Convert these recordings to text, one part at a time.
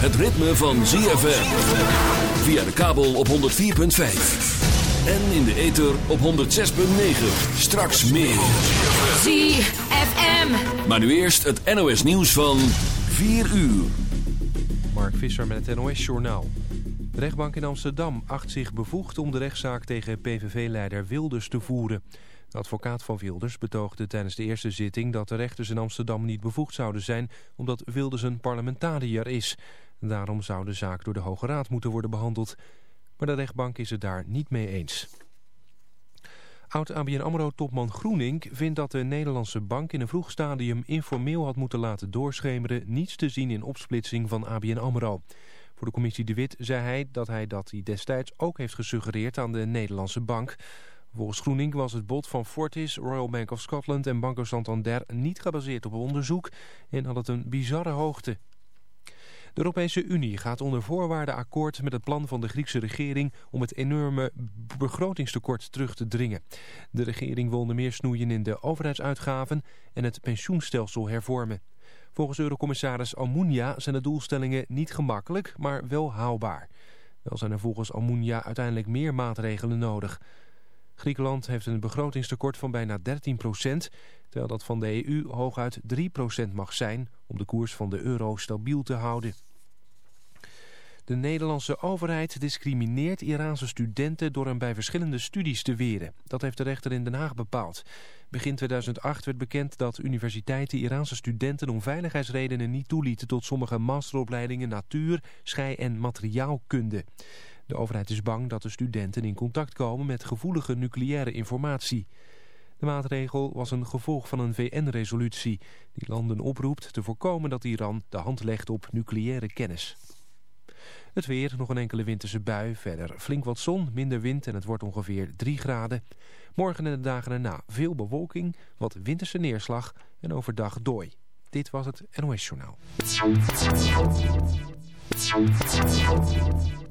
het ritme van ZFM. Via de kabel op 104.5. En in de ether op 106.9. Straks meer. ZFM. Maar nu eerst het NOS nieuws van 4 uur. Mark Visser met het NOS Journaal. De rechtbank in Amsterdam acht zich bevoegd om de rechtszaak tegen PVV-leider Wilders te voeren. De advocaat van Wilders betoogde tijdens de eerste zitting dat de rechters in Amsterdam niet bevoegd zouden zijn omdat Wilders een parlementariër is. Daarom zou de zaak door de Hoge Raad moeten worden behandeld. Maar de rechtbank is het daar niet mee eens. Oud-ABN AMRO-topman Groening vindt dat de Nederlandse bank in een vroeg stadium informeel had moeten laten doorschemeren niets te zien in opsplitsing van ABN AMRO. Voor de commissie De Wit zei hij dat hij dat hij destijds ook heeft gesuggereerd aan de Nederlandse bank. Volgens Groening was het bod van Fortis, Royal Bank of Scotland en Banco Santander niet gebaseerd op onderzoek en had het een bizarre hoogte. De Europese Unie gaat onder voorwaarden akkoord met het plan van de Griekse regering om het enorme begrotingstekort terug te dringen. De regering wil onder meer snoeien in de overheidsuitgaven en het pensioenstelsel hervormen. Volgens Eurocommissaris Almunia zijn de doelstellingen niet gemakkelijk, maar wel haalbaar. Wel zijn er volgens Almunia uiteindelijk meer maatregelen nodig. Griekenland heeft een begrotingstekort van bijna 13 procent, terwijl dat van de EU hooguit 3 procent mag zijn om de koers van de euro stabiel te houden. De Nederlandse overheid discrimineert Iraanse studenten door hen bij verschillende studies te weren. Dat heeft de rechter in Den Haag bepaald. Begin 2008 werd bekend dat universiteiten Iraanse studenten om veiligheidsredenen niet toelieten tot sommige masteropleidingen natuur, schei- en materiaalkunde. De overheid is bang dat de studenten in contact komen met gevoelige nucleaire informatie. De maatregel was een gevolg van een VN-resolutie die landen oproept te voorkomen dat Iran de hand legt op nucleaire kennis. Het weer, nog een enkele winterse bui, verder flink wat zon, minder wind en het wordt ongeveer 3 graden. Morgen en de dagen erna veel bewolking, wat winterse neerslag en overdag dooi. Dit was het NOS Journaal.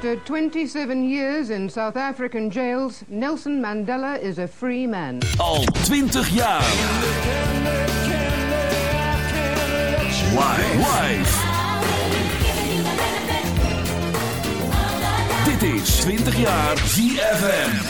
After 27 years in South African jails, Nelson Mandela is a free man. Al 20 jaar. Live. Live. Dit is 20 jaar ZFM.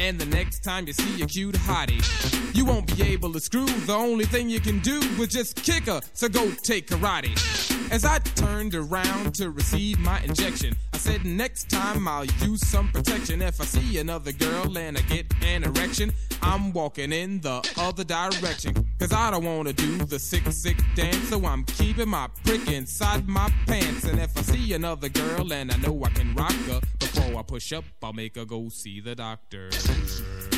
And the next time you see a cute hottie, you won't be able to screw. The only thing you can do is just kick her, so go take karate. As I turned around to receive my injection, I said, Next time I'll use some protection. If I see another girl and I get an erection, I'm walking in the other direction. Cause I don't wanna do the sick, sick dance. So I'm keeping my prick inside my pants. And if I see another girl and I know I can rock her, before I push up, I'll make her go see the doctor. You.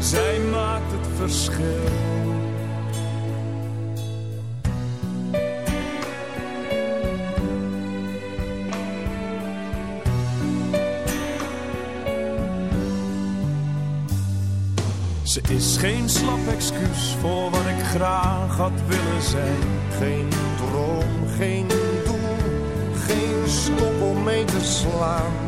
zij maakt het verschil. Ze is geen slap excuus voor wat ik graag had willen zijn. Geen droom, geen doel, geen stop om mee te slaan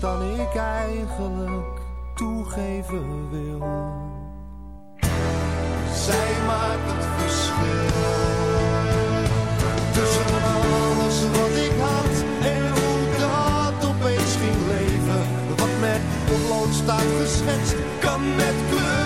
Dan ik eigenlijk toegeven wil. Zij maakt het verschil. Tussen alles wat ik had en hoe dat opeens ging leven. Wat met potlood staat geschetst, kan met kleur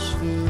shoes.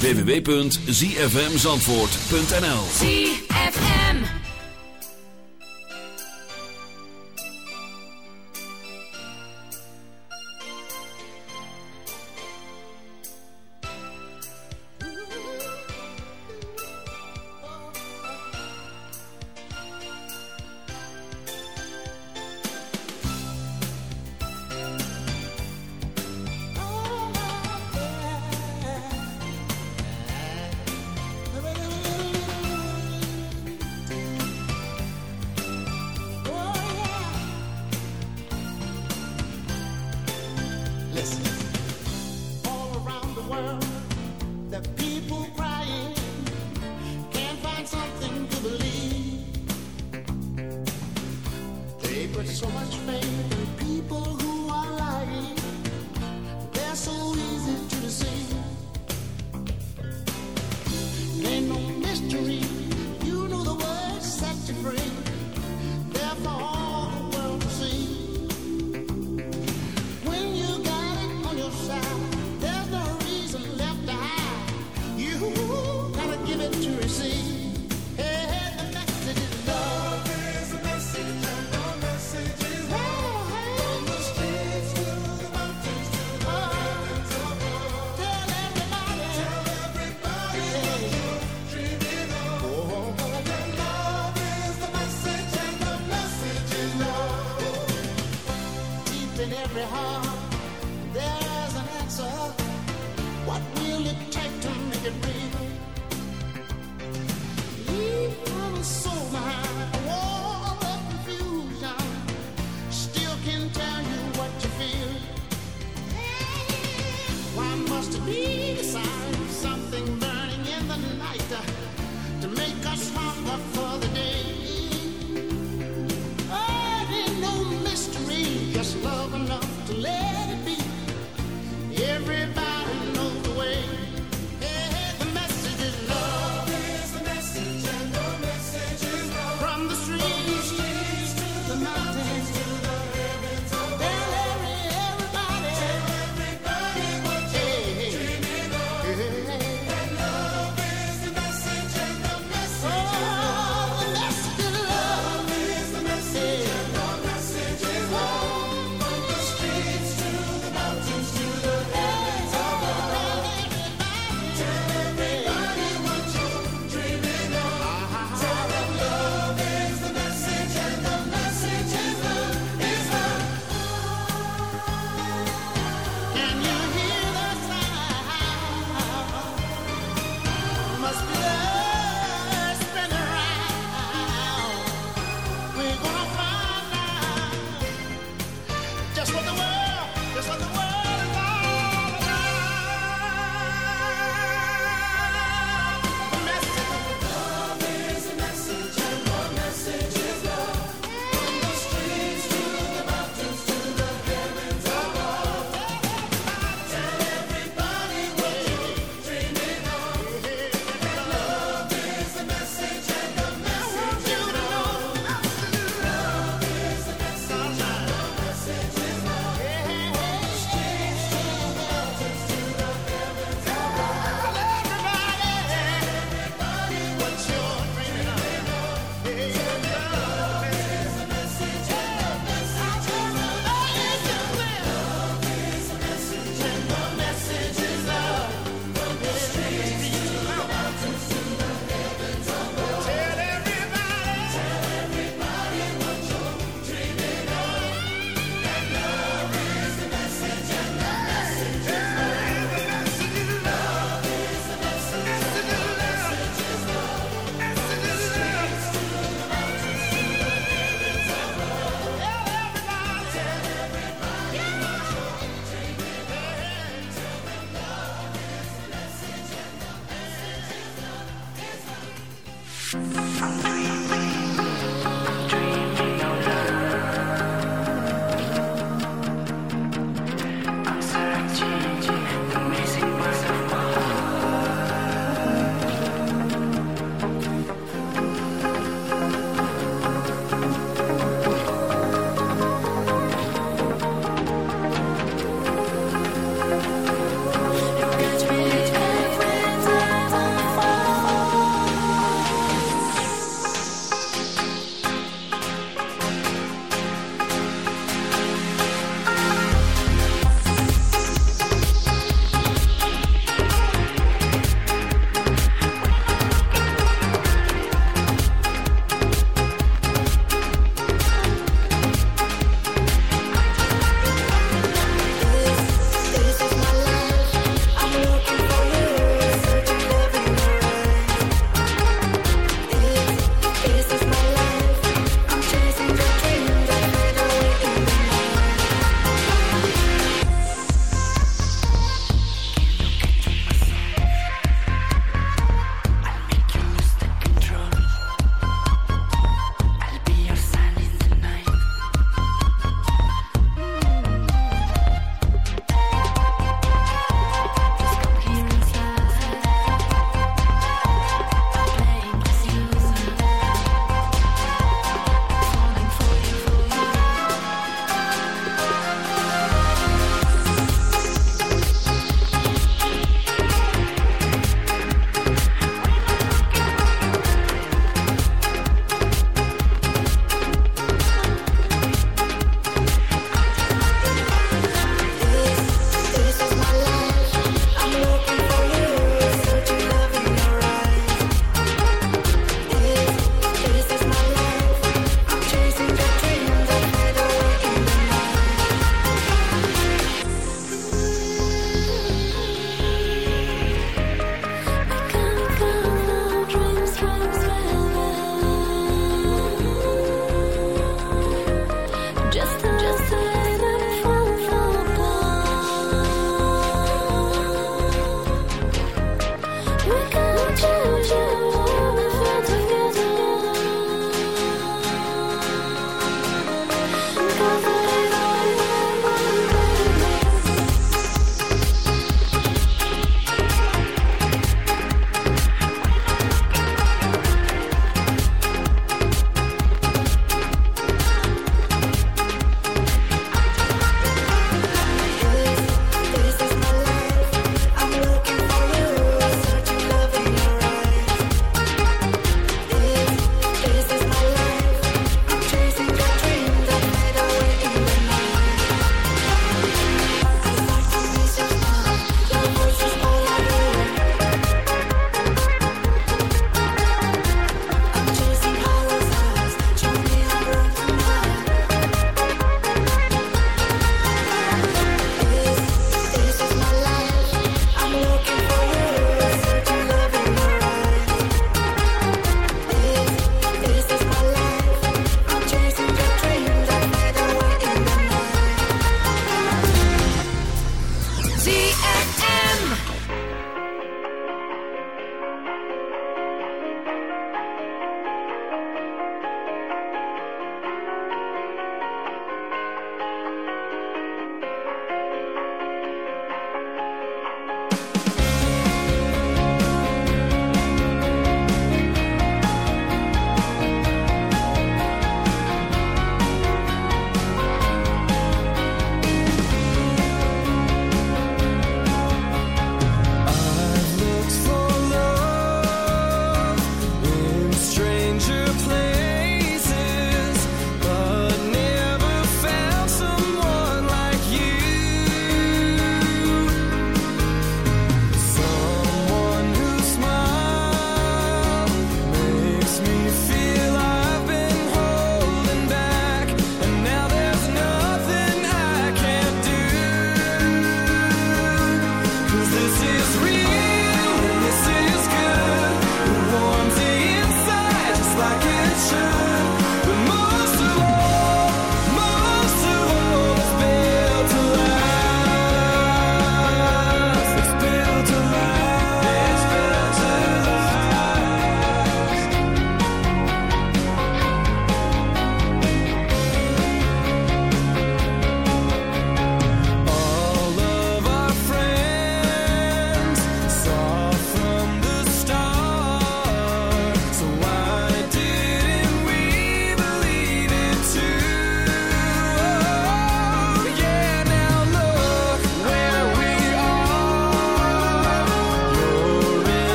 www.zfmzandvoort.nl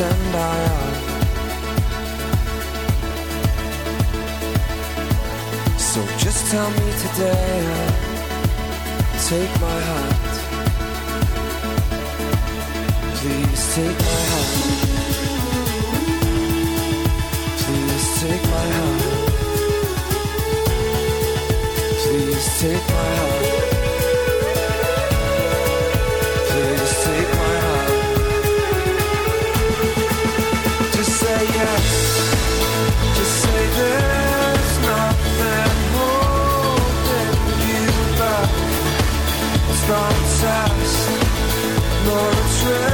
and I are. So just tell me today, take my heart. Please take my heart. Please take my heart. Please take my heart. start us, nor a.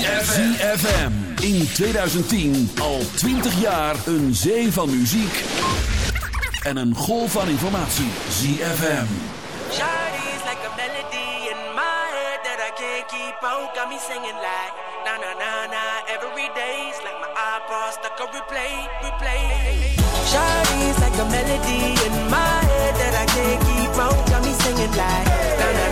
ZFM. In 2010 al 20 jaar een zee van muziek en een golf van informatie. ZFM. Shawty's like a melody in my head that I can't keep out. Got me singing like na na na na every day's like my iPod stuck on replay, replay. Shawty's like a melody in my head that I can't keep out. Got me singing like na na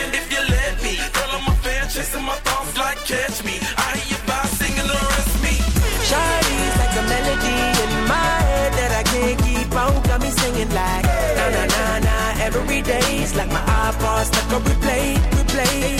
body if you let me. Girl, I'm a fan, chasing my thoughts like catch me. I hear you by singing the rest me. Shawty's like a melody in my head that I can't keep out. Got me singing like na na na na every day's like my iPod stuck on replay, replay.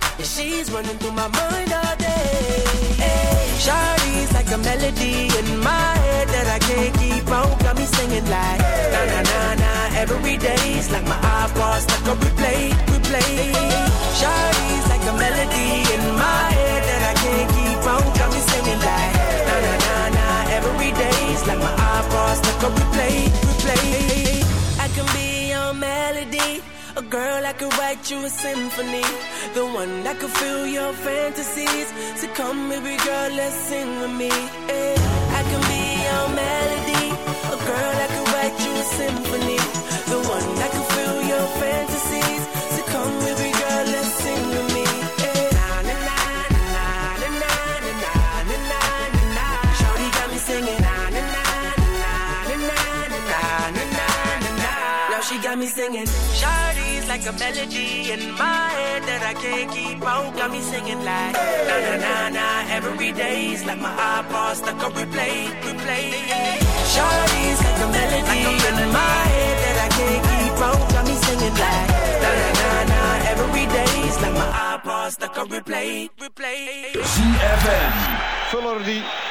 damn day running through my mind all day. Hey, Shawty's like a melody in my head that I can't keep out. Got me singing like na na na na every day's like my iPod stuck on replay, replay. Shawty's like a melody in my head that I can't keep out. Got me singing like na na na na every day's like my iPod stuck on replay, replay. I can be your melody. A girl I could write you a symphony. The one that could fill your fantasies. So come, baby girl, let's sing with me. Hey, I can be your melody. A girl I could write you a symphony. The one that could fill your fantasies. So come, baby girl, let's sing with me. Hey. Na, na, na, Shorty got me singing. Now she got me singing. Shawty's like a melody in my head that I can't keep out. Got me singing like na na na na every day's like my iPod stuck on replay, replay. Shawty's like a melody in my head that I can't keep out. Got me singing like na na na na every day's like my iPod stuck on replay, replay. ZFM. Vuller die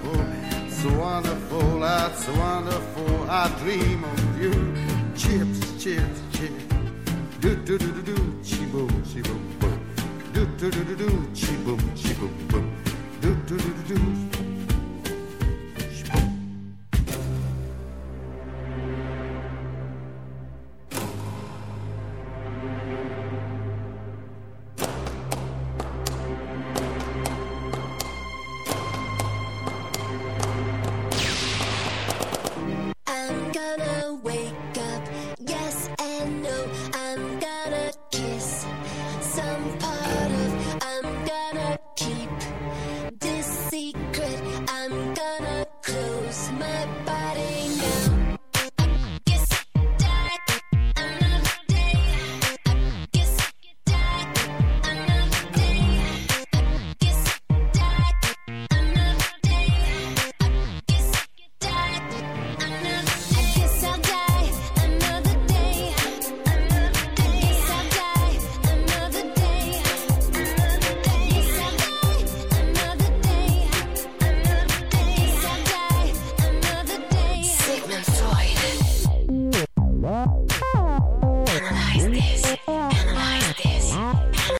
so wonderful, that's wonderful. I dream of you. Chips, chips, chips. Do do do do do, chi boom, chi boom boom. Do do do do do, chi boom, chi boom boom. Do do do do do.